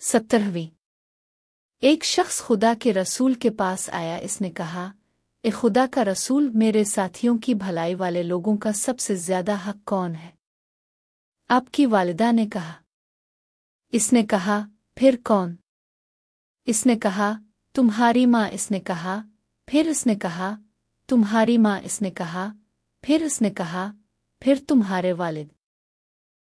सत्रहवीं एक शख्स खुदा के रसूल के पास आया, इसने कहा, ए खुदा का रसूल, मेरे साथियों की भलाई वाले लोगों का सबसे ज़्यादा हक कौन है? आपकी वालिदा ने कहा। इसने कहा, फिर कौन? इसने कहा, तुम्हारी माँ। इसने कहा, फिर इसने कहा, तुम्हारी माँ। इसने कहा, फिर इसने कहा, फिर तुम्हारे वालिद।